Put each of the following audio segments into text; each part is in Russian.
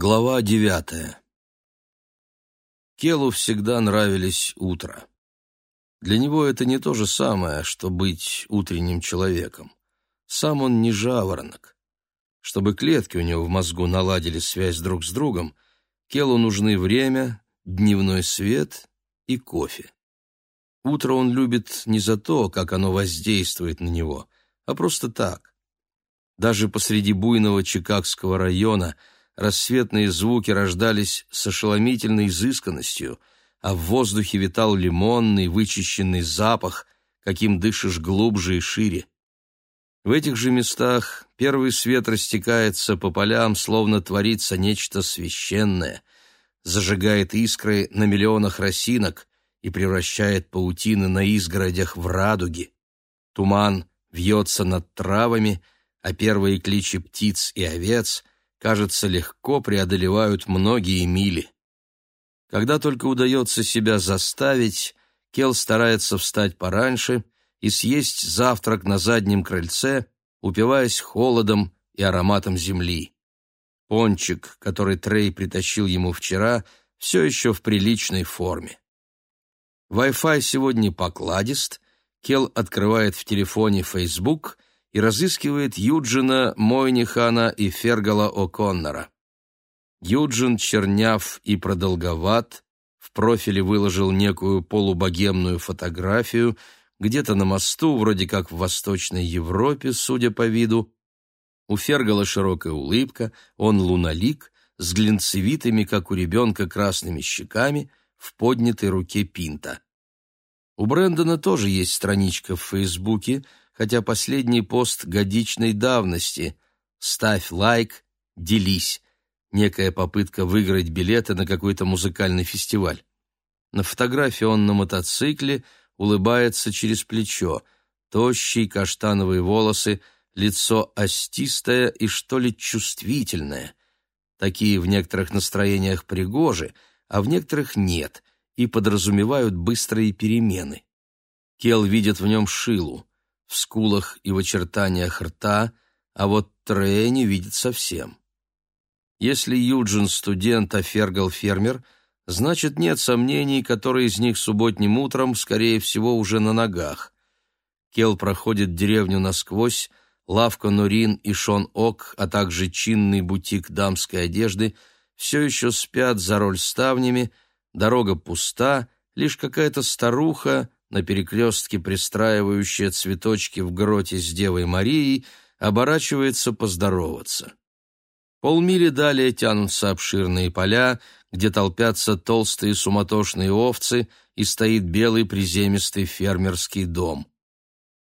Глава девятая. Келу всегда нравились утро. Для него это не то же самое, что быть утренним человеком. Сам он не жаворонок. Чтобы клетки у него в мозгу наладили связь друг с другом, Келу нужны время, дневной свет и кофе. Утро он любит не за то, как оно воздействует на него, а просто так. Даже посреди буйного Чикагского района – рассветные звуки рождались с ошеломительной изысканностью, а в воздухе витал лимонный, вычищенный запах, каким дышишь глубже и шире. В этих же местах первый свет растекается по полям, словно творится нечто священное, зажигает искры на миллионах росинок и превращает паутины на изгородях в радуги. Туман вьется над травами, а первые кличи птиц и овец кажется, легко преодолевают многие мили. Когда только удается себя заставить, Кел старается встать пораньше и съесть завтрак на заднем крыльце, упиваясь холодом и ароматом земли. Пончик, который Трей притащил ему вчера, все еще в приличной форме. Wi-Fi сегодня покладист, Кел открывает в телефоне Facebook и разыскивает Юджина Мойнихана и Фергала О'Коннора. Юджин черняв и продолговат, в профиле выложил некую полубогемную фотографию, где-то на мосту, вроде как в Восточной Европе, судя по виду. У Фергала широкая улыбка, он луналик, с глинцевитыми, как у ребенка, красными щеками, в поднятой руке пинта. У Брэндона тоже есть страничка в Фейсбуке, хотя последний пост годичной давности. Ставь лайк, делись. Некая попытка выиграть билеты на какой-то музыкальный фестиваль. На фотографии он на мотоцикле, улыбается через плечо. Тощие каштановые волосы, лицо остистое и что ли чувствительное. Такие в некоторых настроениях пригожи, а в некоторых нет, и подразумевают быстрые перемены. Кел видит в нем Шилу в скулах и в очертаниях рта, а вот Трея не видит совсем. Если Юджин студент, а Фергал фермер, значит, нет сомнений, который из них субботним утром, скорее всего, уже на ногах. Кел проходит деревню насквозь, лавка Нурин и Шон Ок, а также чинный бутик дамской одежды все еще спят за роль ставнями, дорога пуста, лишь какая-то старуха, на перекрестке пристраивающая цветочки в гроте с Девой Марией, оборачивается поздороваться. Полмили далее тянутся обширные поля, где толпятся толстые суматошные овцы и стоит белый приземистый фермерский дом.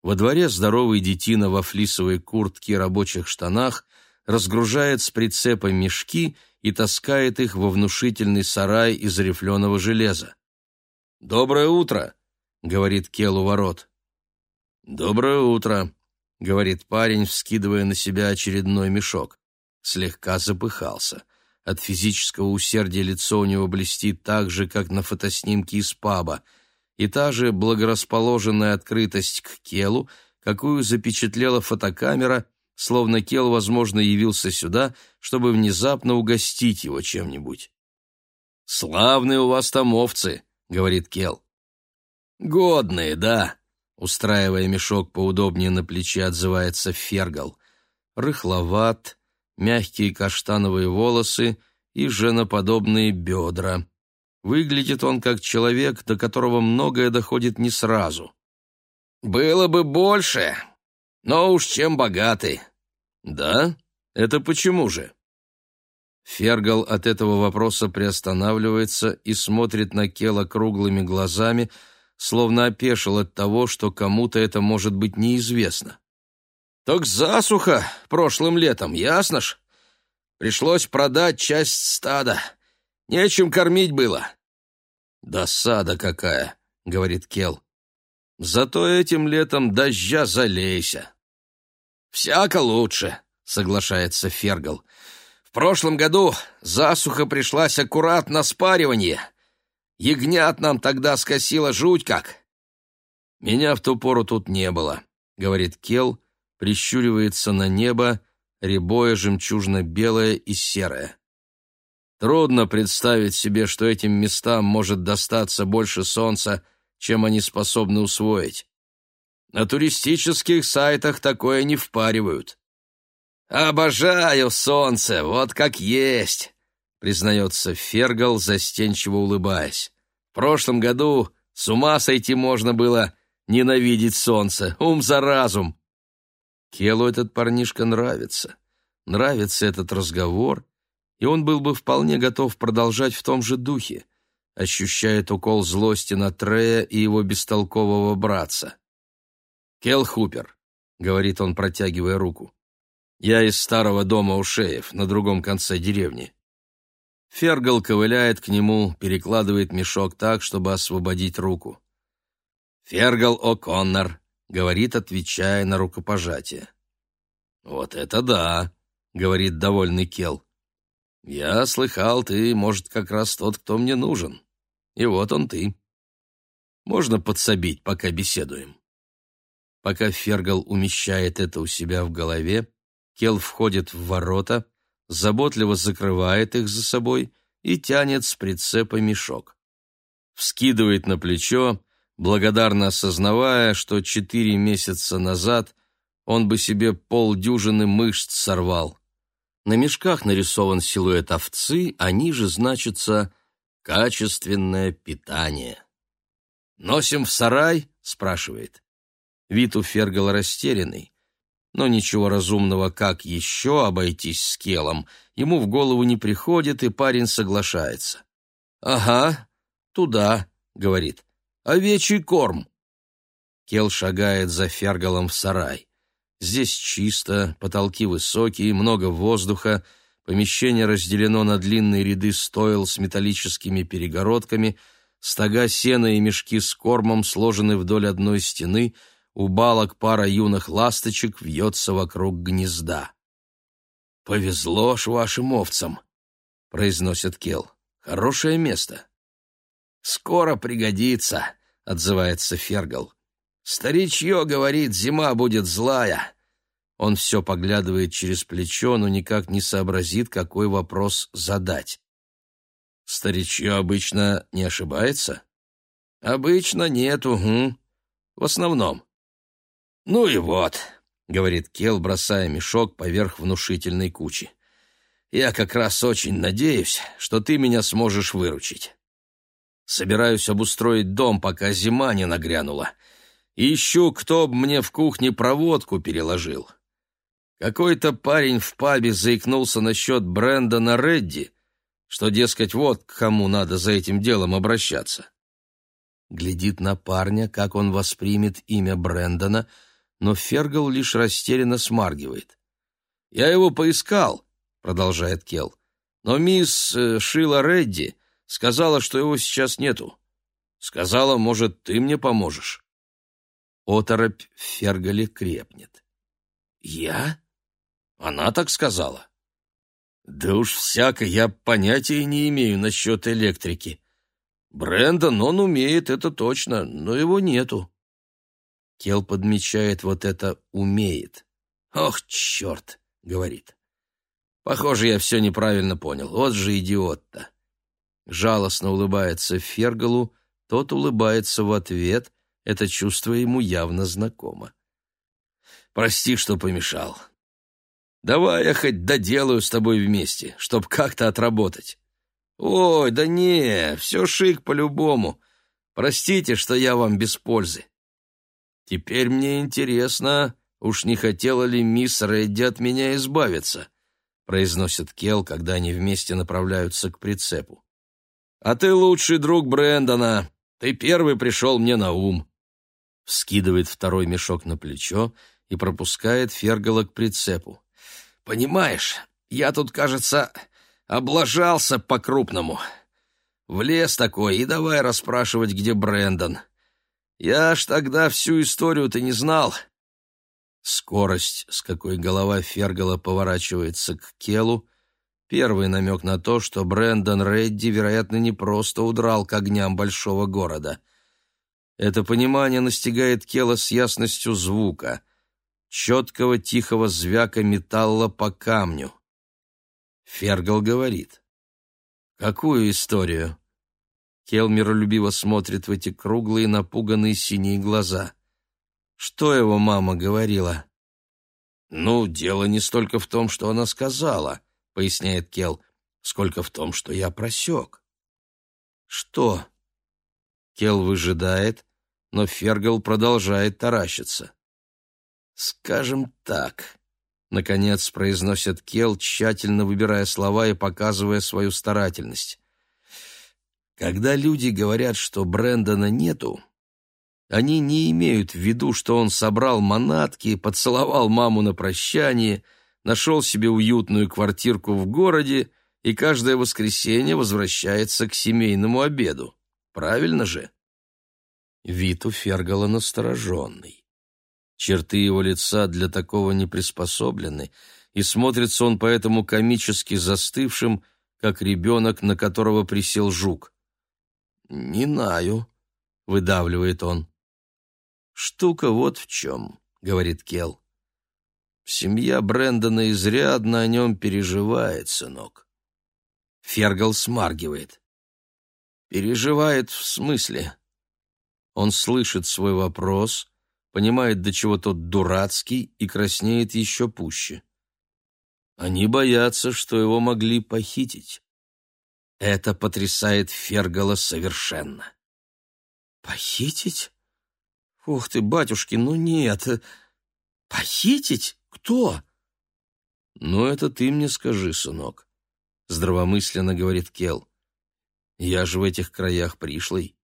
Во дворе здоровый детина во флисовой куртке и рабочих штанах разгружает с прицепа мешки и таскает их во внушительный сарай из рифленого железа. «Доброе утро!» — говорит Кел у ворот. «Доброе утро», — говорит парень, вскидывая на себя очередной мешок. Слегка запыхался. От физического усердия лицо у него блестит так же, как на фотоснимке из паба, и та же благорасположенная открытость к Келу, какую запечатлела фотокамера, словно Кел, возможно, явился сюда, чтобы внезапно угостить его чем-нибудь. «Славные у вас там овцы», — говорит Кел. «Годные, да», — устраивая мешок поудобнее на плече, отзывается Фергал. Рыхловат, мягкие каштановые волосы и женоподобные бедра. Выглядит он как человек, до которого многое доходит не сразу. «Было бы больше, но уж чем богатый». «Да? Это почему же?» Фергал от этого вопроса приостанавливается и смотрит на Кела круглыми глазами, словно опешил от того, что кому-то это может быть неизвестно. «Так засуха прошлым летом, ясно ж? Пришлось продать часть стада. Нечем кормить было». «Досада какая», — говорит Кел. «Зато этим летом дождя залейся». «Всяко лучше», — соглашается Фергал. «В прошлом году засуха пришлась аккурат на спаривание». Ягнят нам тогда скосила жуть как. Меня в ту пору тут не было, говорит Кел, прищуривается на небо, рябое жемчужно-белое и серое. Трудно представить себе, что этим местам может достаться больше солнца, чем они способны усвоить. На туристических сайтах такое не впаривают. «Обожаю солнце, вот как есть», — признается Фергал, застенчиво улыбаясь. «В прошлом году с ума сойти можно было ненавидеть солнце, ум за разум». Келу этот парнишка нравится. Нравится этот разговор, и он был бы вполне готов продолжать в том же духе, ощущает укол злости на Трея и его бестолкового братца. «Кел Хупер», — говорит он, протягивая руку, — «я из старого дома у Шеев, на другом конце деревни». Фергал ковыляет к нему, перекладывает мешок так, чтобы освободить руку. «Фергал О'Коннор», — говорит, отвечая на рукопожатие. «Вот это да», — говорит довольный Кел. «Я слыхал, ты, может, как раз тот, кто мне нужен. И вот он ты. Можно подсобить, пока беседуем». Пока Фергал умещает это у себя в голове, Кел входит в ворота, заботливо закрывает их за собой и тянет с прицепа мешок. Вскидывает на плечо, благодарно осознавая, что четыре месяца назад он бы себе полдюжины мышц сорвал. На мешках нарисован силуэт овцы, а ниже значится «качественное питание». «Носим в сарай?» — спрашивает. Вид у Фергала растерянный, но ничего разумного, как еще обойтись с Келом, ему в голову не приходит, и парень соглашается. «Ага, туда», — говорит, — «овечий корм». Кел шагает за Фергалом в сарай. Здесь чисто, потолки высокие, много воздуха, помещение разделено на длинные ряды стойл с металлическими перегородками, стога сена и мешки с кормом сложены вдоль одной стены — у балок пара юных ласточек вьется вокруг гнезда. «Повезло ж вашим овцам», — произносит Кел. «Хорошее место». «Скоро пригодится», — отзывается Фергал. «Старичье, говорит, зима будет злая». Он все поглядывает через плечо, но никак не сообразит, какой вопрос задать. «Старичье обычно не ошибается?» «Обычно нет, угу. В основном. «Ну и вот», — говорит Кел, бросая мешок поверх внушительной кучи. «Я как раз очень надеюсь, что ты меня сможешь выручить. Собираюсь обустроить дом, пока зима не нагрянула. ищу, кто б мне в кухне проводку переложил. Какой-то парень в пабе заикнулся насчет Брэндона Редди, что, дескать, вот к кому надо за этим делом обращаться». Глядит на парня, как он воспримет имя Брэндона — но Фергал лишь растерянно смаргивает. «Я его поискал», — продолжает Кел, «но мисс э, Шила Редди сказала, что его сейчас нету. Сказала, может, ты мне поможешь». Оторопь в Фергале крепнет. «Я?» «Она так сказала». «Да уж всяко, я понятия не имею насчет электрики. Брэндон, он умеет, это точно, но его нету». Кел подмечает вот это «умеет». «Ох, черт!» — говорит. «Похоже, я все неправильно понял. Вот же идиот-то!» Жалостно улыбается Фергалу, тот улыбается в ответ, это чувство ему явно знакомо. «Прости, что помешал. Давай я хоть доделаю с тобой вместе, чтоб как-то отработать». «Ой, да не, все шик по-любому. Простите, что я вам без пользы. Теперь мне интересно, уж не хотела ли мисс Редди от меня избавиться, произносит Кел, когда они вместе направляются к прицепу. А ты лучший друг Брэндона. Ты первый пришел мне на ум. Вскидывает второй мешок на плечо и пропускает Фергала к прицепу. Понимаешь, я тут, кажется, облажался по-крупному. Влез такой, и давай расспрашивать, где Брэндон. Я ж тогда всю историю-то не знал. Скорость, с какой голова Фергала поворачивается к Келу, первый намек на то, что Брэндон Редди, вероятно, не просто удрал к огням большого города. Это понимание настигает Кела с ясностью звука, четкого тихого звяка металла по камню. Фергал говорит. Какую историю? Кел миролюбиво смотрит в эти круглые, напуганные синие глаза. Что его мама говорила? Ну, дело не столько в том, что она сказала, поясняет Кел, сколько в том, что я просек. Что? Кел выжидает, но Фергал продолжает таращиться. Скажем так, наконец произносит Кел, тщательно выбирая слова и показывая свою старательность. Когда люди говорят, что Брэндона нету, они не имеют в виду, что он собрал манатки, поцеловал маму на прощание, нашел себе уютную квартирку в городе и каждое воскресенье возвращается к семейному обеду. Правильно же? Вид у Фергала настороженный. Черты его лица для такого не приспособлены, и смотрится он поэтому комически застывшим, как ребенок, на которого присел жук. «Не знаю», — выдавливает он. «Штука вот в чем», — говорит Кел. «Семья Брэндона изрядно о нем переживает, сынок». Фергал смаргивает. «Переживает в смысле?» Он слышит свой вопрос, понимает, до чего тот дурацкий, и краснеет еще пуще. Они боятся, что его могли похитить. Это потрясает Фергала совершенно. «Похитить?» «Ух ты, батюшки, ну нет! Похитить? Кто?» «Ну, это ты мне скажи, сынок», — здравомысленно говорит Кел. «Я же в этих краях пришлый».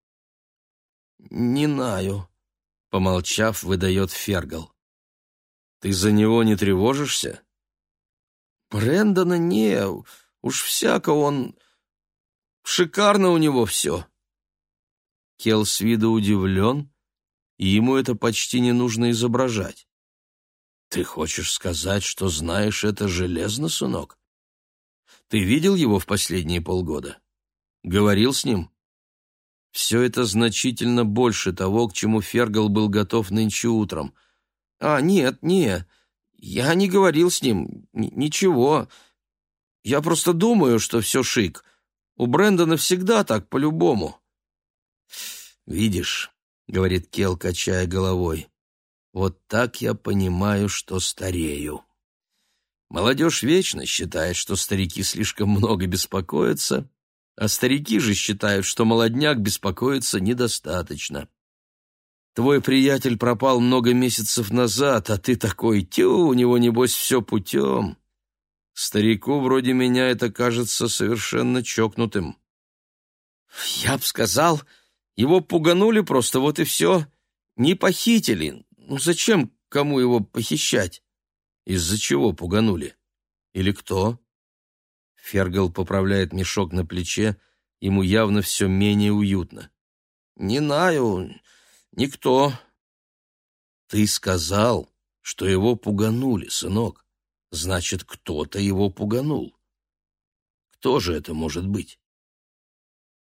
«Не знаю», — помолчав, выдает Фергал. «Ты за него не тревожишься?» «Брэндона не, уж всяко он... Шикарно у него все». Кел с виду удивлен, и ему это почти не нужно изображать. «Ты хочешь сказать, что знаешь это железно, сынок? Ты видел его в последние полгода? Говорил с ним?» Все это значительно больше того, к чему Фергал был готов нынче утром. «А, нет, нет, я не говорил с ним, ничего. Я просто думаю, что все шик. У Брэндона всегда так, по-любому». «Видишь, — говорит Кел, качая головой. «Вот так я понимаю, что старею. Молодежь вечно считает, что старики слишком много беспокоятся, а старики же считают, что молодняк беспокоится недостаточно. Твой приятель пропал много месяцев назад, а ты такой, тю, у него, небось, все путем. Старику вроде меня это кажется совершенно чокнутым». «Я б сказал...» Его пуганули просто, вот и все. Не похитили. Ну зачем кому его похищать? Из-за чего пуганули? Или кто? Фергал поправляет мешок на плече, ему явно все менее уютно. Не знаю, никто. Ты сказал, что его пуганули, сынок. Значит, кто-то его пуганул. Кто же это может быть?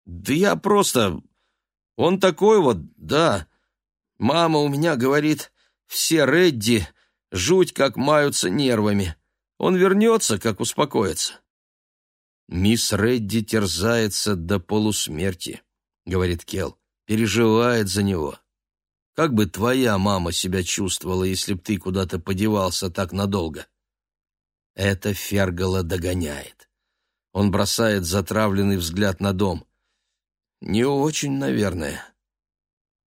Да я просто он такой вот, да. Мама у меня говорит, все Редди жуть как маются нервами. Он вернется, как успокоится. Мисс Редди терзается до полусмерти, говорит Кел, переживает за него. Как бы твоя мама себя чувствовала, если б ты куда-то подевался так надолго? Это Фергала догоняет. Он бросает затравленный взгляд на дом. Не очень, наверное.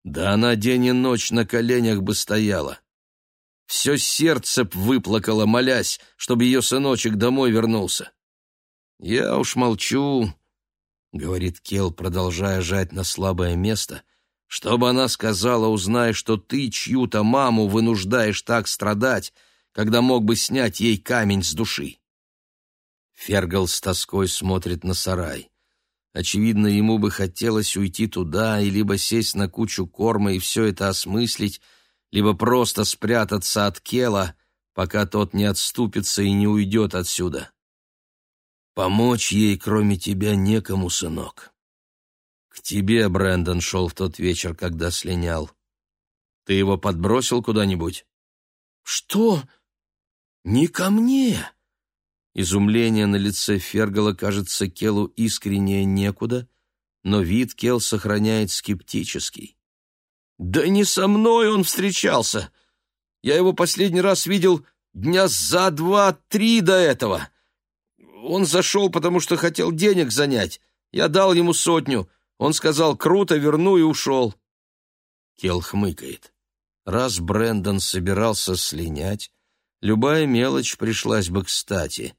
Да она день и ночь на коленях бы стояла. Все сердце б выплакало, молясь, чтобы ее сыночек домой вернулся. Я уж молчу, — говорит Кел, продолжая жать на слабое место, — чтобы она сказала, узнай, что ты чью-то маму вынуждаешь так страдать, когда мог бы снять ей камень с души. Фергал с тоской смотрит на сарай. Очевидно, ему бы хотелось уйти туда и либо сесть на кучу корма и все это осмыслить, либо просто спрятаться от Кела, пока тот не отступится и не уйдет отсюда. Помочь ей, кроме тебя, некому, сынок. К тебе Брэндон шел в тот вечер, когда слинял. Ты его подбросил куда-нибудь? Что? Не ко мне? Изумление на лице Фергала кажется Келу искреннее некуда, но вид Кел сохраняет скептический. «Да не со мной он встречался! Я его последний раз видел дня за два-три до этого. Он зашел, потому что хотел денег занять. Я дал ему сотню. Он сказал «круто, верну» и ушел». Кел хмыкает. Раз Брэндон собирался слинять, любая мелочь пришлась бы кстати.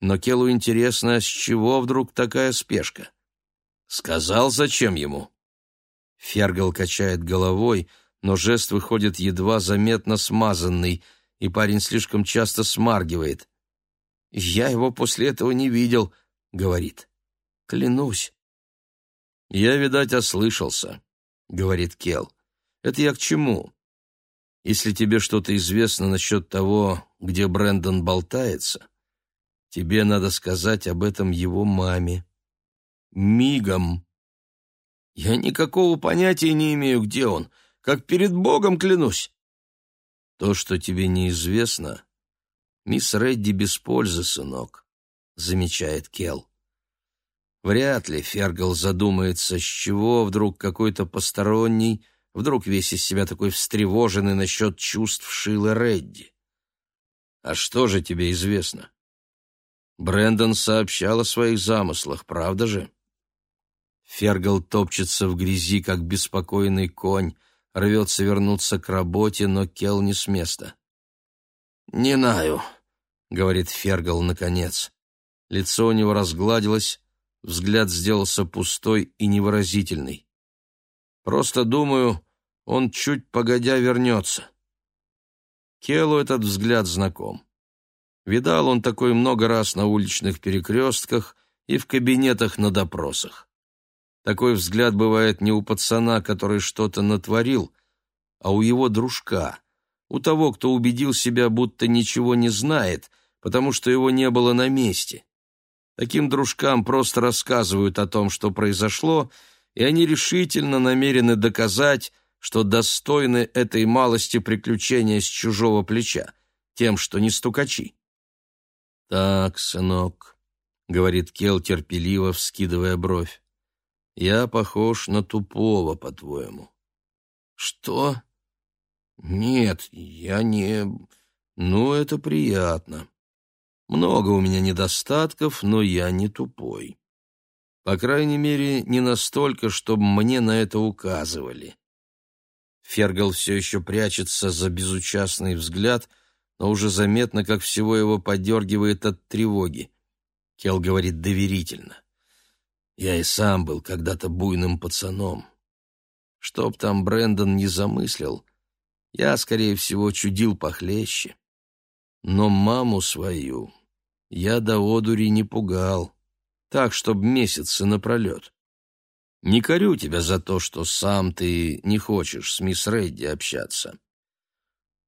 Но Келу интересно, с чего вдруг такая спешка? Сказал, зачем ему? Фергал качает головой, но жест выходит едва заметно смазанный, и парень слишком часто смаргивает. «Я его после этого не видел», — говорит. «Клянусь». «Я, видать, ослышался», — говорит Кел. «Это я к чему? Если тебе что-то известно насчет того, где Брэндон болтается, тебе надо сказать об этом его маме. Мигом». «Я никакого понятия не имею, где он. Как перед Богом клянусь». «То, что тебе неизвестно, мисс Редди без пользы, сынок», — замечает Келл. Вряд ли Фергал задумается, с чего вдруг какой-то посторонний, вдруг весь из себя такой встревоженный насчет чувств Шилы Редди. «А что же тебе известно?» Брэндон сообщал о своих замыслах, правда же? Фергал топчется в грязи, как беспокойный конь, рвется вернуться к работе, но Кел не с места. «Не знаю», — говорит Фергал наконец. Лицо у него разгладилось, взгляд сделался пустой и невыразительный. «Просто думаю, он чуть погодя вернется». Келу этот взгляд знаком. Видал он такой много раз на уличных перекрестках и в кабинетах на допросах. Такой взгляд бывает не у пацана, который что-то натворил, а у его дружка, у того, кто убедил себя, будто ничего не знает, потому что его не было на месте. Таким дружкам просто рассказывают о том, что произошло, и они решительно намерены доказать, что достойны этой малости приключения с чужого плеча, тем, что не стукачи. «Так, сынок», — говорит Кел терпеливо, вскидывая бровь, я похож на тупого, по-твоему. Что? Нет, я не... Ну, это приятно. Много у меня недостатков, но я не тупой. По крайней мере, не настолько, чтобы мне на это указывали. Фергал все еще прячется за безучастный взгляд, но уже заметно, как всего его подергивает от тревоги. Кел говорит доверительно. Я и сам был когда-то буйным пацаном. Чтоб там Брэндон не замыслил, я, скорее всего, чудил похлеще. Но маму свою я до одури не пугал, так, чтоб месяцы напролет. Не корю тебя за то, что сам ты не хочешь с мисс Редди общаться.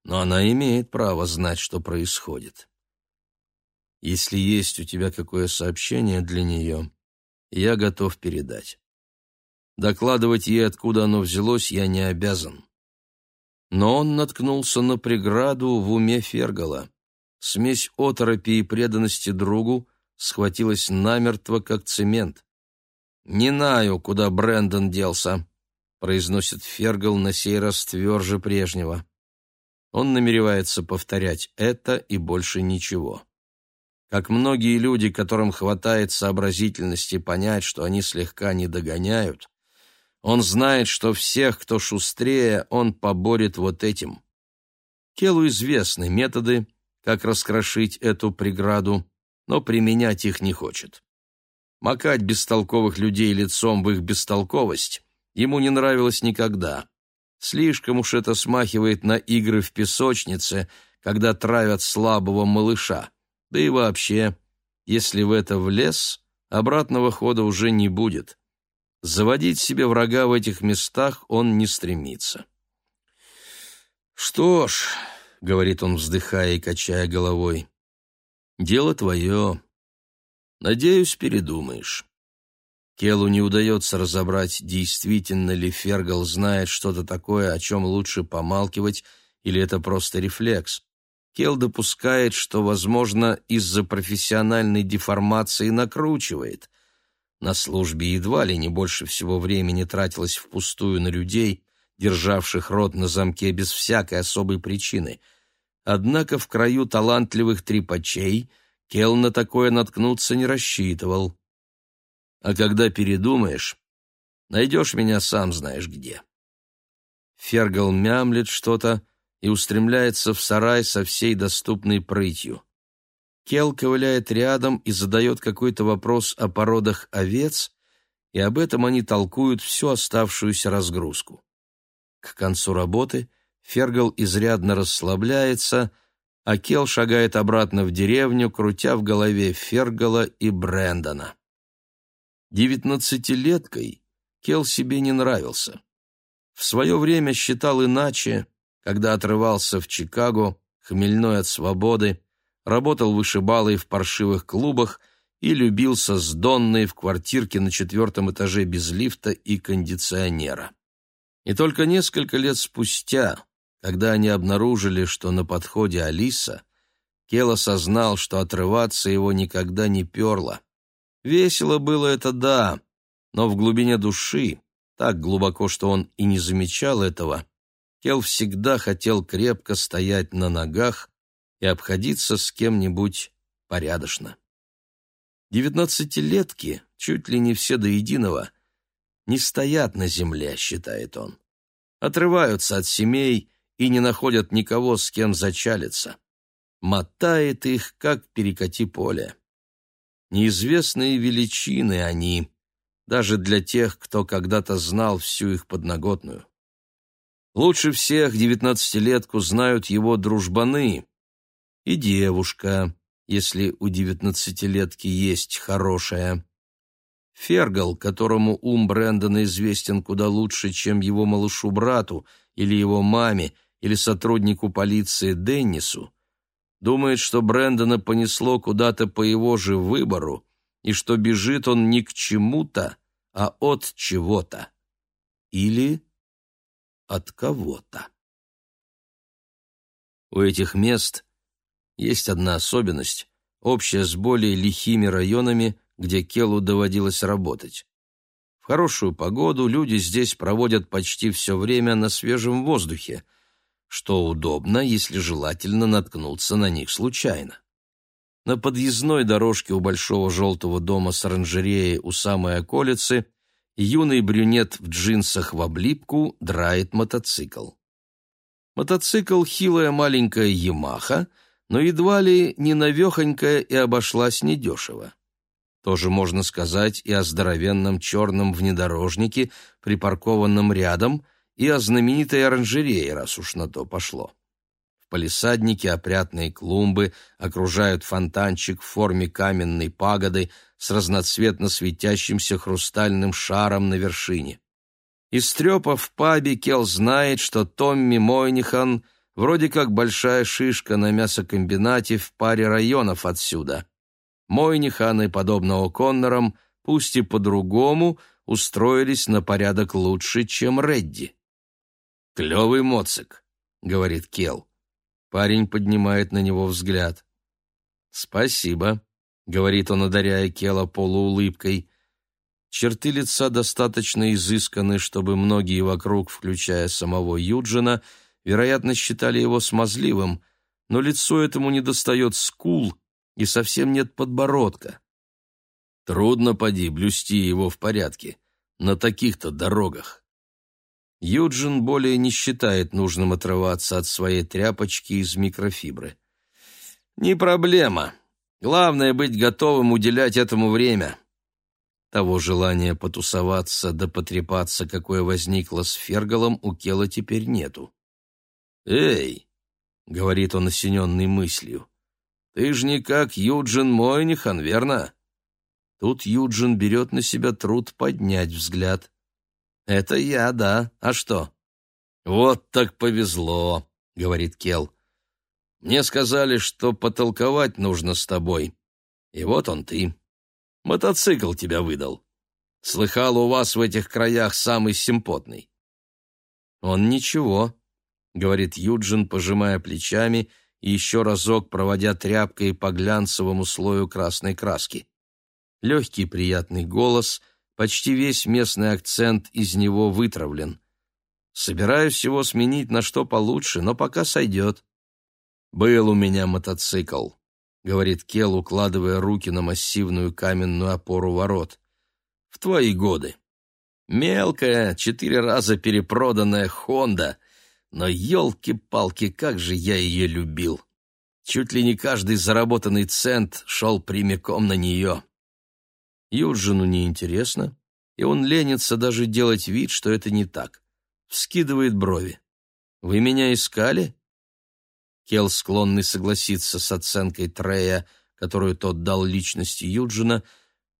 Но она имеет право знать, что происходит. Если есть у тебя какое сообщение для нее, я готов передать. Докладывать ей, откуда оно взялось, я не обязан. Но он наткнулся на преграду в уме Фергала. Смесь оторопи и преданности другу схватилась намертво, как цемент. «Не знаю, куда Брэндон делся», — произносит Фергал на сей раз тверже прежнего. Он намеревается повторять это и больше ничего. Как многие люди, которым хватает сообразительности понять, что они слегка не догоняют, он знает, что всех, кто шустрее, он поборет вот этим. Келу известны методы, как раскрошить эту преграду, но применять их не хочет. Макать бестолковых людей лицом в их бестолковость ему не нравилось никогда. Слишком уж это смахивает на игры в песочнице, когда травят слабого малыша. Да и вообще, если в это влез, обратного хода уже не будет. Заводить себе врага в этих местах он не стремится. «Что ж», — говорит он, вздыхая и качая головой, — «дело твое. Надеюсь, передумаешь». Келу не удается разобрать, действительно ли Фергал знает что-то такое, о чем лучше помалкивать, или это просто рефлекс. Кел допускает, что, возможно, из-за профессиональной деформации накручивает. На службе едва ли не больше всего времени тратилось впустую на людей, державших рот на замке без всякой особой причины. Однако в краю талантливых трепачей Кел на такое наткнуться не рассчитывал. А когда передумаешь, найдешь меня сам знаешь где. Фергал мямлет что-то, и устремляется в сарай со всей доступной прытью. Кел ковыляет рядом и задает какой-то вопрос о породах овец, и об этом они толкуют всю оставшуюся разгрузку. К концу работы Фергал изрядно расслабляется, а Кел шагает обратно в деревню, крутя в голове Фергала и Брэндона. Девятнадцатилеткой Кел себе не нравился. В свое время считал иначе, когда отрывался в Чикаго, хмельной от свободы, работал вышибалой в паршивых клубах и любился с Донной в квартирке на четвертом этаже без лифта и кондиционера. И только несколько лет спустя, когда они обнаружили, что на подходе Алиса, Кел осознал, что отрываться его никогда не перло. Весело было это да, но в глубине души, так глубоко, что он и не замечал этого, Кел всегда хотел крепко стоять на ногах и обходиться с кем-нибудь порядочно. Девятнадцатилетки, чуть ли не все до единого, не стоят на земле, считает он. Отрываются от семей и не находят никого, с кем зачалиться. Мотает их, как перекати поле. Неизвестные величины они, даже для тех, кто когда-то знал всю их подноготную. Лучше всех девятнадцатилетку знают его дружбаны. И девушка, если у девятнадцатилетки есть хорошая. Фергал, которому ум Брэндона известен куда лучше, чем его малышу-брату или его маме, или сотруднику полиции Деннису, думает, что Брэндона понесло куда-то по его же выбору и что бежит он не к чему-то, а от чего-то. Или от кого-то. У этих мест есть одна особенность, общая с более лихими районами, где Келу доводилось работать. В хорошую погоду люди здесь проводят почти все время на свежем воздухе, что удобно, если желательно наткнуться на них случайно. На подъездной дорожке у большого желтого дома с оранжереей у самой околицы – юный брюнет в джинсах в облипку драет мотоцикл. Мотоцикл — хилая маленькая «Ямаха», но едва ли не навехонькая и обошлась недешево. Тоже можно сказать и о здоровенном черном внедорожнике, припаркованном рядом, и о знаменитой оранжерее, раз уж на то пошло палисаднике опрятные клумбы окружают фонтанчик в форме каменной пагоды с разноцветно светящимся хрустальным шаром на вершине. Из трепа в пабе Кел знает, что Томми Мойнихан вроде как большая шишка на мясокомбинате в паре районов отсюда. Мойниханы, подобно О'Коннорам, пусть и по-другому, устроились на порядок лучше, чем Редди. «Клевый моцик», — говорит Кел. Парень поднимает на него взгляд. «Спасибо», — говорит он, одаряя Кела полуулыбкой. Черты лица достаточно изысканы, чтобы многие вокруг, включая самого Юджина, вероятно, считали его смазливым, но лицу этому недостает скул и совсем нет подбородка. Трудно, поди, блюсти его в порядке на таких-то дорогах. Юджин более не считает нужным отрываться от своей тряпочки из микрофибры. «Не проблема. Главное — быть готовым уделять этому время». Того желания потусоваться да потрепаться, какое возникло с Фергалом, у Кела теперь нету. «Эй!» — говорит он, осененный мыслью. «Ты ж не как Юджин Мойнихан, верно?» Тут Юджин берет на себя труд поднять взгляд. «Это я, да. А что?» «Вот так повезло», — говорит Кел. «Мне сказали, что потолковать нужно с тобой. И вот он ты. Мотоцикл тебя выдал. Слыхал, у вас в этих краях самый симпотный». «Он ничего», — говорит Юджин, пожимая плечами и еще разок проводя тряпкой по глянцевому слою красной краски. Легкий приятный голос, почти весь местный акцент из него вытравлен. Собираюсь его сменить на что получше, но пока сойдет. «Был у меня мотоцикл», — говорит Кел, укладывая руки на массивную каменную опору ворот. «В твои годы. Мелкая, четыре раза перепроданная «Хонда», но елки-палки, как же я ее любил! Чуть ли не каждый заработанный цент шел прямиком на нее. Юджину неинтересно, и он ленится даже делать вид, что это не так. Вскидывает брови. «Вы меня искали?» Келл, склонный согласиться с оценкой Трея, которую тот дал личности Юджина,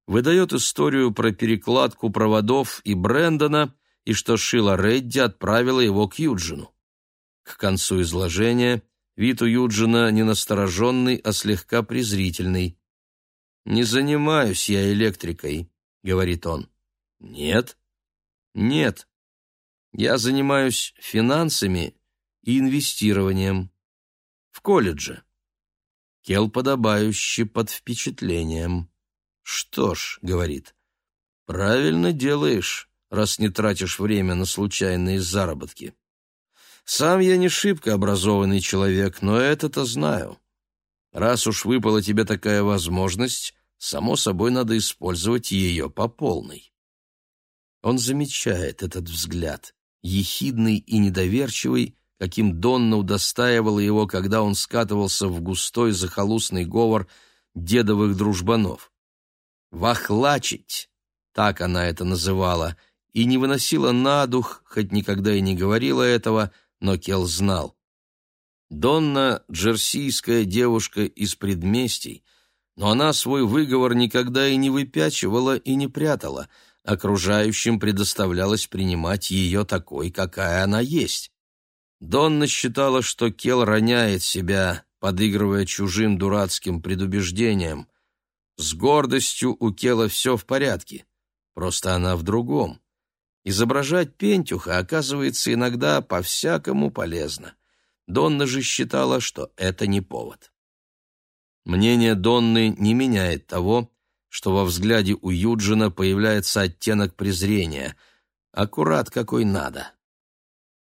выдает историю про перекладку проводов и Брэндона, и что Шила Редди отправила его к Юджину. К концу изложения вид у Юджина не настороженный, а слегка презрительный. «Не занимаюсь я электрикой», — говорит он. «Нет?» «Нет. Я занимаюсь финансами и инвестированием. В колледже». Кел подобающе под впечатлением. «Что ж», — говорит, — «правильно делаешь, раз не тратишь время на случайные заработки». Сам я не шибко образованный человек, но это-то знаю. Раз уж выпала тебе такая возможность, само собой надо использовать ее по полной. Он замечает этот взгляд, ехидный и недоверчивый, каким Донна удостаивала его, когда он скатывался в густой захолустный говор дедовых дружбанов. «Вахлачить» — так она это называла, и не выносила на дух, хоть никогда и не говорила этого, но Кел знал. Донна — джерсийская девушка из предместий, но она свой выговор никогда и не выпячивала и не прятала, окружающим предоставлялось принимать ее такой, какая она есть. Донна считала, что Кел роняет себя, подыгрывая чужим дурацким предубеждениям. С гордостью у Кела все в порядке, просто она в другом. Изображать пентюха оказывается иногда по-всякому полезно. Донна же считала, что это не повод. Мнение Донны не меняет того, что во взгляде у Юджина появляется оттенок презрения. Аккурат какой надо.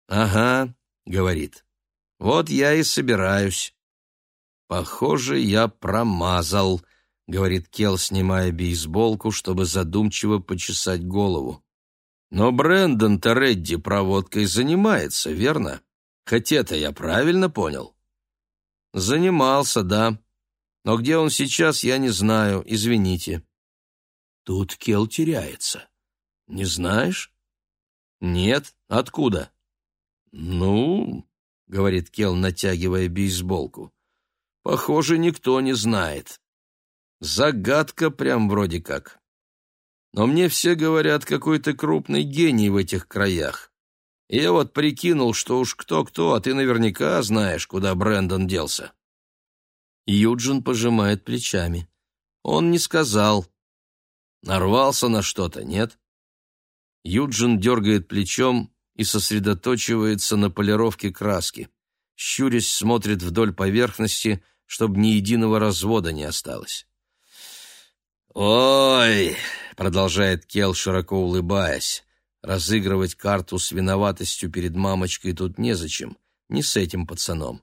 «Ага», — говорит, — «вот я и собираюсь». «Похоже, я промазал», — говорит Кел, снимая бейсболку, чтобы задумчиво почесать голову. Но Брэндон-то Редди проводкой занимается, верно? Хоть это я правильно понял? Занимался, да. Но где он сейчас, я не знаю, извините. Тут Кел теряется. Не знаешь? Нет, откуда? Ну, говорит Кел, натягивая бейсболку. Похоже, никто не знает. Загадка прям вроде как. Но мне все говорят, какой то крупный гений в этих краях. Я вот прикинул, что уж кто-кто, а ты наверняка знаешь, куда Брэндон делся. Юджин пожимает плечами. Он не сказал. Нарвался на что-то, нет? Юджин дергает плечом и сосредоточивается на полировке краски. Щурясь смотрит вдоль поверхности, чтобы ни единого развода не осталось. «Ой!» — продолжает Кел, широко улыбаясь. Разыгрывать карту с виноватостью перед мамочкой тут незачем, не с этим пацаном.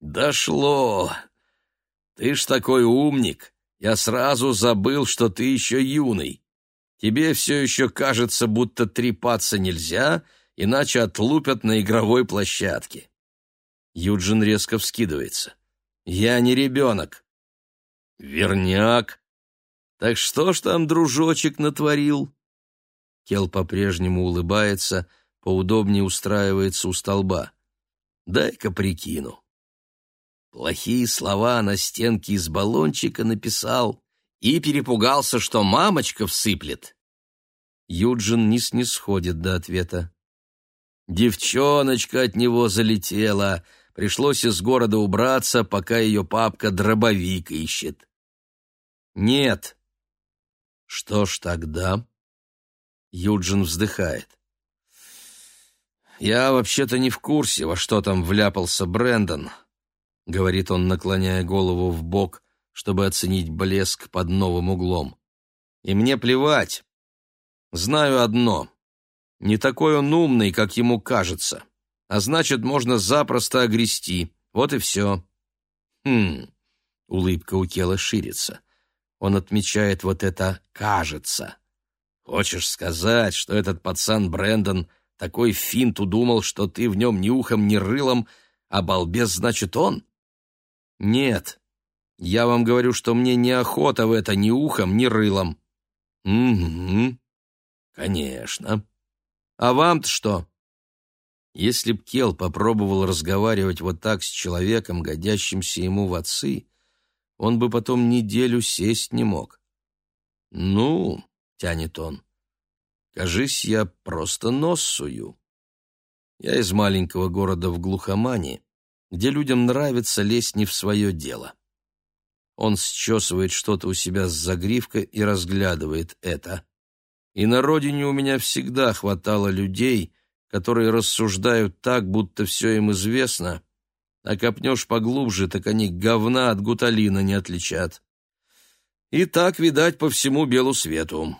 «Дошло! Ты ж такой умник! Я сразу забыл, что ты еще юный. Тебе все еще кажется, будто трепаться нельзя, иначе отлупят на игровой площадке». Юджин резко вскидывается. «Я не ребенок». «Верняк!» Так что ж там дружочек натворил? Кел по-прежнему улыбается, поудобнее устраивается у столба. Дай-ка прикину. Плохие слова на стенке из баллончика написал и перепугался, что мамочка всыплет. Юджин не снисходит до ответа. Девчоночка от него залетела, пришлось из города убраться, пока ее папка дробовик ищет. Нет, что ж тогда? Юджин вздыхает. Я вообще-то не в курсе, во что там вляпался Брэндон. говорит он, наклоняя голову в бок, чтобы оценить блеск под новым углом. И мне плевать. Знаю одно. Не такой он умный, как ему кажется. А значит, можно запросто огрести. Вот и все. Хм. Улыбка у Кела ширится. Он отмечает вот это «кажется». Хочешь сказать, что этот пацан Брэндон такой финт удумал, что ты в нем ни ухом, ни рылом, а балбес, значит, он? Нет. Я вам говорю, что мне неохота в это ни ухом, ни рылом. Угу. Конечно. А вам-то что? Если б Кел попробовал разговаривать вот так с человеком, годящимся ему в отцы, он бы потом неделю сесть не мог. «Ну», — тянет он, — «кажись, я просто нос сую». Я из маленького города в глухомане, где людям нравится лезть не в свое дело. Он счесывает что-то у себя с загривка и разглядывает это. И на родине у меня всегда хватало людей, которые рассуждают так, будто все им известно, а копнешь поглубже, так они говна от гуталина не отличат. И так, видать, по всему белу свету.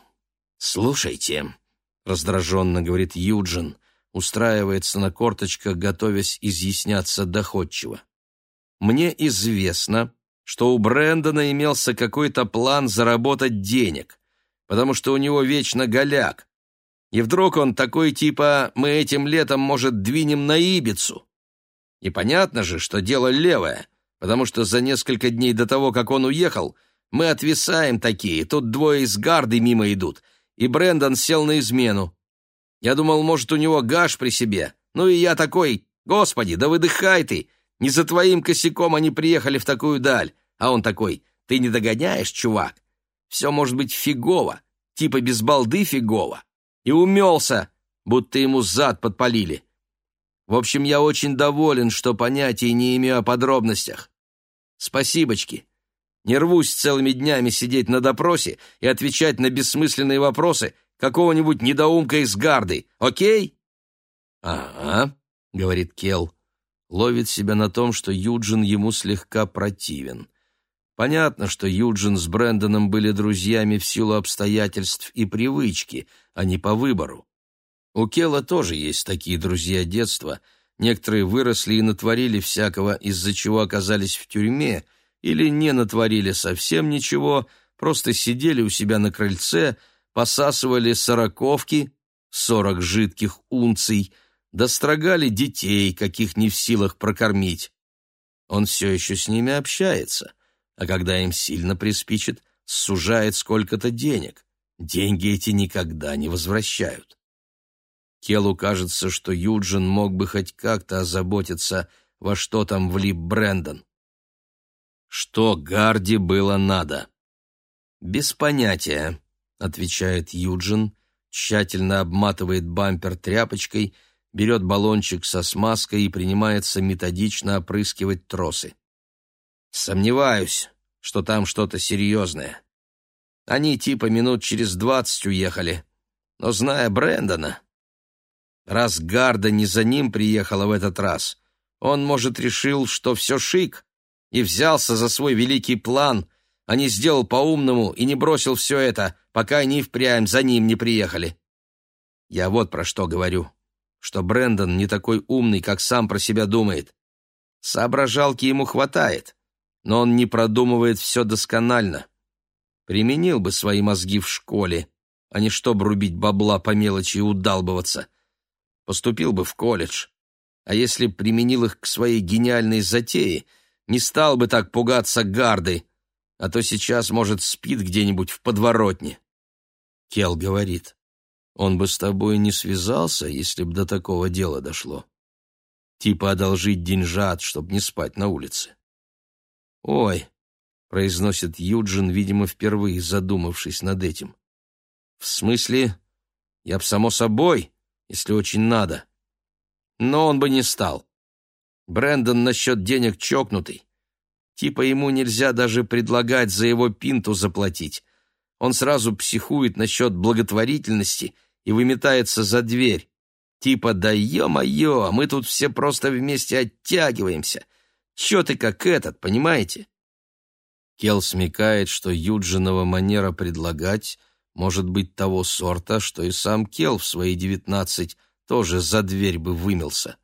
«Слушайте», — раздраженно говорит Юджин, устраивается на корточках, готовясь изъясняться доходчиво. «Мне известно, что у Брэндона имелся какой-то план заработать денег, потому что у него вечно голяк. И вдруг он такой типа «мы этим летом, может, двинем на Ибицу». И понятно же, что дело левое, потому что за несколько дней до того, как он уехал, мы отвисаем такие, тут двое из гарды мимо идут, и Брэндон сел на измену. Я думал, может, у него гаш при себе. Ну и я такой, господи, да выдыхай ты, не за твоим косяком они приехали в такую даль. А он такой, ты не догоняешь, чувак? Все может быть фигово, типа без балды фигово. И умелся, будто ему зад подпалили. В общем, я очень доволен, что понятия не имею о подробностях. Спасибочки. Не рвусь целыми днями сидеть на допросе и отвечать на бессмысленные вопросы какого-нибудь недоумка из гарды, окей? «Ага», — говорит Келл, ловит себя на том, что Юджин ему слегка противен. Понятно, что Юджин с Брэндоном были друзьями в силу обстоятельств и привычки, а не по выбору. У Кела тоже есть такие друзья детства. Некоторые выросли и натворили всякого, из-за чего оказались в тюрьме, или не натворили совсем ничего, просто сидели у себя на крыльце, посасывали сороковки, сорок жидких унций, дострогали детей, каких не в силах прокормить. Он все еще с ними общается, а когда им сильно приспичит, сужает сколько-то денег. Деньги эти никогда не возвращают. Келу кажется, что Юджин мог бы хоть как-то озаботиться, во что там влип Брэндон. Что Гарди было надо? «Без понятия», — отвечает Юджин, тщательно обматывает бампер тряпочкой, берет баллончик со смазкой и принимается методично опрыскивать тросы. «Сомневаюсь, что там что-то серьезное. Они типа минут через двадцать уехали, но, зная Брэндона, Раз Гарда не за ним приехала в этот раз, он, может, решил, что все шик, и взялся за свой великий план, а не сделал по-умному и не бросил все это, пока они впрямь за ним не приехали. Я вот про что говорю, что Брэндон не такой умный, как сам про себя думает. Соображалки ему хватает, но он не продумывает все досконально. Применил бы свои мозги в школе, а не чтоб рубить бабла по мелочи и удалбываться поступил бы в колледж. А если применил их к своей гениальной затее, не стал бы так пугаться гарды, а то сейчас, может, спит где-нибудь в подворотне. Кел говорит, он бы с тобой не связался, если б до такого дела дошло. Типа одолжить деньжат, чтоб не спать на улице. «Ой», — произносит Юджин, видимо, впервые задумавшись над этим. «В смысле? Я б само собой, если очень надо. Но он бы не стал. Брэндон насчет денег чокнутый. Типа ему нельзя даже предлагать за его пинту заплатить. Он сразу психует насчет благотворительности и выметается за дверь. Типа, да ё-моё, мы тут все просто вместе оттягиваемся. Чё ты как этот, понимаете?» Кел смекает, что Юджинова манера предлагать может быть того сорта, что и сам Кел в свои девятнадцать тоже за дверь бы вымелся.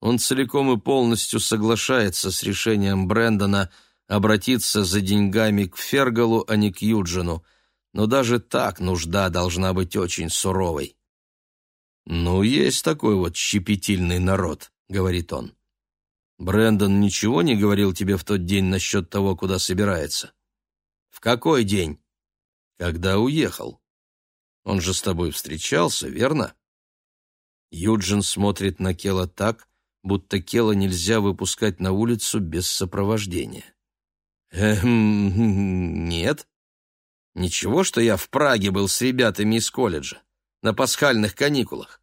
Он целиком и полностью соглашается с решением Брэндона обратиться за деньгами к Фергалу, а не к Юджину, но даже так нужда должна быть очень суровой. «Ну, есть такой вот щепетильный народ», — говорит он. Брэндон ничего не говорил тебе в тот день насчет того, куда собирается? В какой день? Когда уехал. Он же с тобой встречался, верно? Юджин смотрит на Кела так, будто Кела нельзя выпускать на улицу без сопровождения. Эм, нет. Ничего, что я в Праге был с ребятами из колледжа на пасхальных каникулах.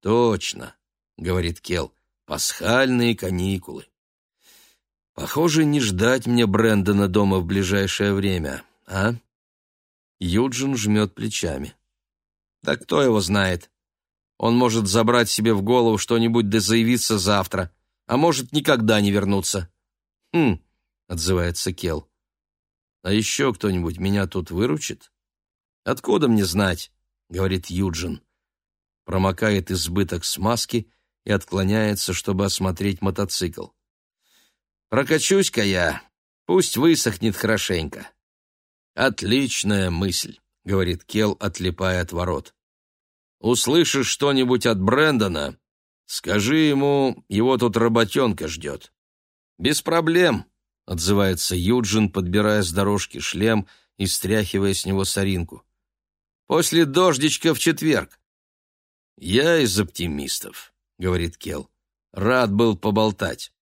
Точно, говорит Кел. Пасхальные каникулы. Похоже, не ждать мне Брэндона дома в ближайшее время, а? Юджин жмет плечами. Да кто его знает? Он может забрать себе в голову что-нибудь да заявиться завтра, а может никогда не вернуться. Хм, отзывается Кел. А еще кто-нибудь меня тут выручит? Откуда мне знать? говорит Юджин. Промокает избыток смазки и отклоняется, чтобы осмотреть мотоцикл. «Прокачусь-ка я, пусть высохнет хорошенько». «Отличная мысль», — говорит Кел, отлипая от ворот. «Услышишь что-нибудь от Брэндона, скажи ему, его тут работенка ждет». «Без проблем», — отзывается Юджин, подбирая с дорожки шлем и стряхивая с него соринку. «После дождичка в четверг». «Я из оптимистов. — говорит Кел. «Рад был поболтать».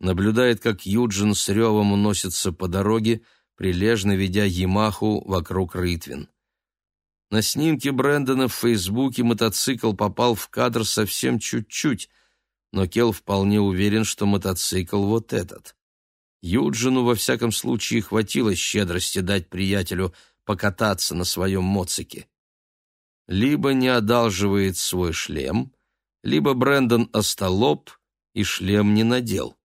Наблюдает, как Юджин с ревом уносится по дороге, прилежно ведя Ямаху вокруг Рытвин. На снимке Брэндона в Фейсбуке мотоцикл попал в кадр совсем чуть-чуть, но Кел вполне уверен, что мотоцикл вот этот. Юджину, во всяком случае, хватило щедрости дать приятелю покататься на своем моцике. Либо не одалживает свой шлем, либо Брэндон остолоп и шлем не надел.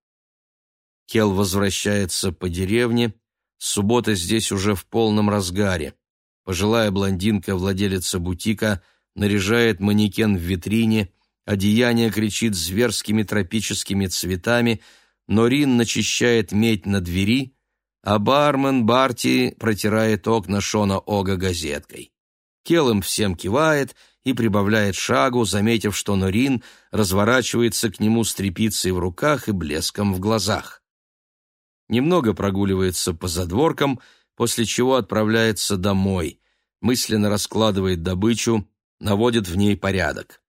Кел возвращается по деревне, суббота здесь уже в полном разгаре. Пожилая блондинка, владелица бутика, наряжает манекен в витрине, одеяние кричит зверскими тропическими цветами, но Рин начищает медь на двери, а бармен Барти протирает окна Шона Ога газеткой. Кел им всем кивает и прибавляет шагу, заметив, что Норин разворачивается к нему с тряпицей в руках и блеском в глазах. Немного прогуливается по задворкам, после чего отправляется домой, мысленно раскладывает добычу, наводит в ней порядок.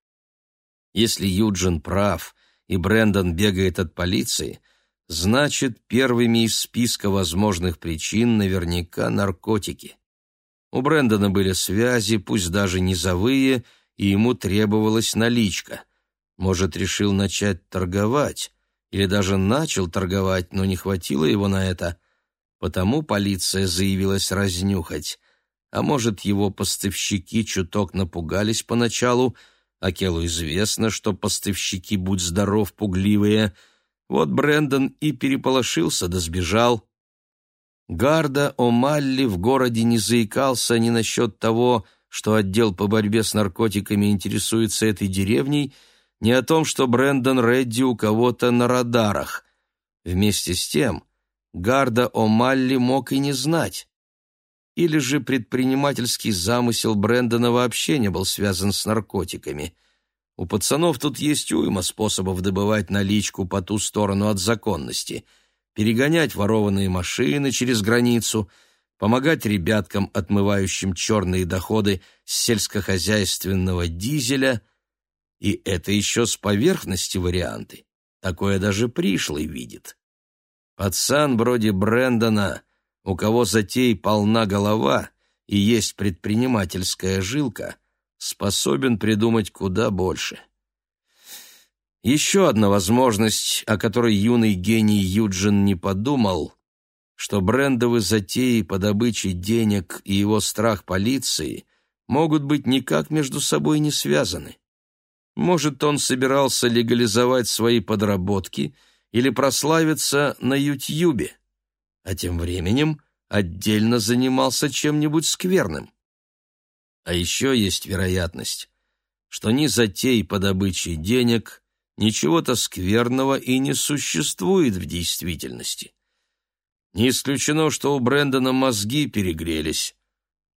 Если Юджин прав и Брэндон бегает от полиции, значит, первыми из списка возможных причин наверняка наркотики. У Брэндона были связи, пусть даже низовые, и ему требовалась наличка. Может, решил начать торговать, или даже начал торговать, но не хватило его на это. Потому полиция заявилась разнюхать. А может, его поставщики чуток напугались поначалу, а Келу известно, что поставщики, будь здоров, пугливые. Вот Брэндон и переполошился да сбежал. Гарда О'Малли в городе не заикался ни насчет того, что отдел по борьбе с наркотиками интересуется этой деревней, ни о том, что Брэндон Редди у кого-то на радарах. Вместе с тем, Гарда О'Малли мог и не знать. Или же предпринимательский замысел Брэндона вообще не был связан с наркотиками. У пацанов тут есть уйма способов добывать наличку по ту сторону от законности — перегонять ворованные машины через границу, помогать ребяткам, отмывающим черные доходы с сельскохозяйственного дизеля. И это еще с поверхности варианты. Такое даже пришлый видит. Пацан вроде Брэндона, у кого затей полна голова и есть предпринимательская жилка, способен придумать куда больше. Еще одна возможность, о которой юный гений Юджин не подумал, что брендовые затеи по добыче денег и его страх полиции могут быть никак между собой не связаны. Может, он собирался легализовать свои подработки или прославиться на Ютьюбе, а тем временем отдельно занимался чем-нибудь скверным. А еще есть вероятность, что ни затей по добыче денег, ничего-то скверного и не существует в действительности. Не исключено, что у Брэндона мозги перегрелись.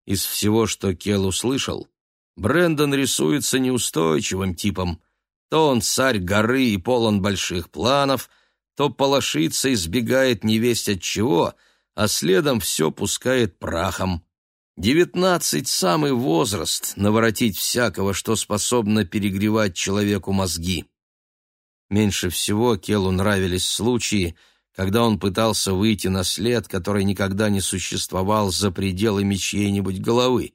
Из всего, что Келл услышал, Брэндон рисуется неустойчивым типом. То он царь горы и полон больших планов, то полошится и сбегает невесть от чего, а следом все пускает прахом. Девятнадцать — самый возраст наворотить всякого, что способно перегревать человеку мозги. Меньше всего Келу нравились случаи, когда он пытался выйти на след, который никогда не существовал за пределами чьей-нибудь головы.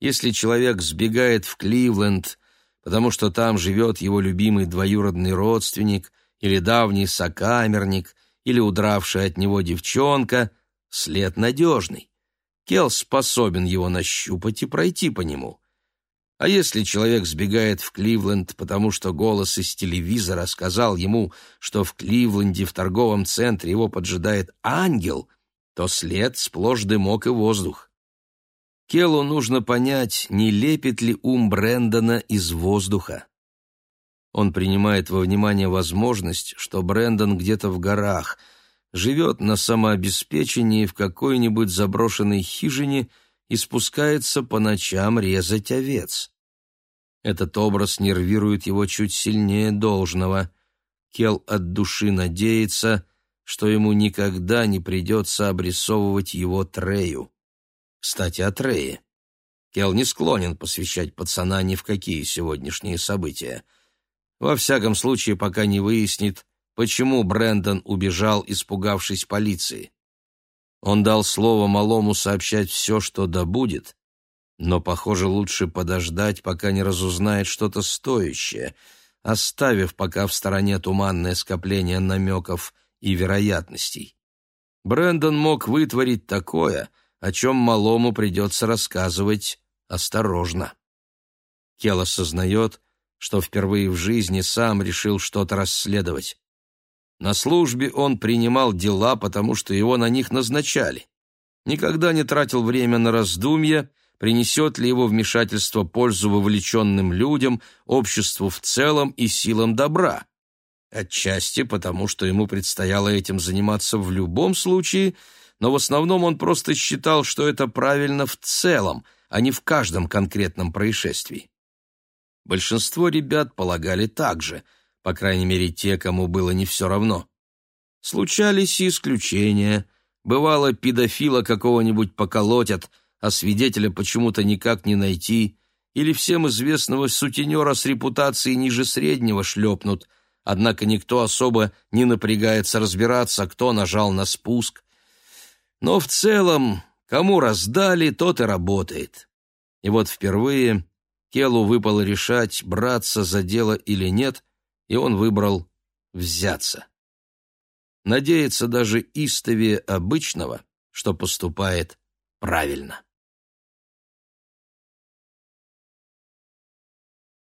Если человек сбегает в Кливленд, потому что там живет его любимый двоюродный родственник или давний сокамерник, или удравшая от него девчонка, след надежный. Кел способен его нащупать и пройти по нему. А если человек сбегает в Кливленд, потому что голос из телевизора сказал ему, что в Кливленде в торговом центре его поджидает ангел, то след сплошь дымок и воздух. Келлу нужно понять, не лепит ли ум Брэндона из воздуха. Он принимает во внимание возможность, что Брэндон где-то в горах, живет на самообеспечении в какой-нибудь заброшенной хижине и спускается по ночам резать овец. Этот образ нервирует его чуть сильнее должного. Кел от души надеется, что ему никогда не придется обрисовывать его Трею. Кстати, о Трее. Кел не склонен посвящать пацана ни в какие сегодняшние события. Во всяком случае, пока не выяснит, почему Брэндон убежал, испугавшись полиции. Он дал слово малому сообщать все, что добудет, но, похоже, лучше подождать, пока не разузнает что-то стоящее, оставив пока в стороне туманное скопление намеков и вероятностей. Брэндон мог вытворить такое, о чем малому придется рассказывать осторожно. Кел осознает, что впервые в жизни сам решил что-то расследовать. На службе он принимал дела, потому что его на них назначали. Никогда не тратил время на раздумья, принесет ли его вмешательство пользу вовлеченным людям, обществу в целом и силам добра. Отчасти потому, что ему предстояло этим заниматься в любом случае, но в основном он просто считал, что это правильно в целом, а не в каждом конкретном происшествии. Большинство ребят полагали так же – по крайней мере, те, кому было не все равно. Случались и исключения. Бывало, педофила какого-нибудь поколотят, а свидетеля почему-то никак не найти, или всем известного сутенера с репутацией ниже среднего шлепнут, однако никто особо не напрягается разбираться, кто нажал на спуск. Но в целом, кому раздали, тот и работает. И вот впервые Келу выпало решать, браться за дело или нет, и он выбрал взяться. Надеяться даже истовее обычного, что поступает правильно.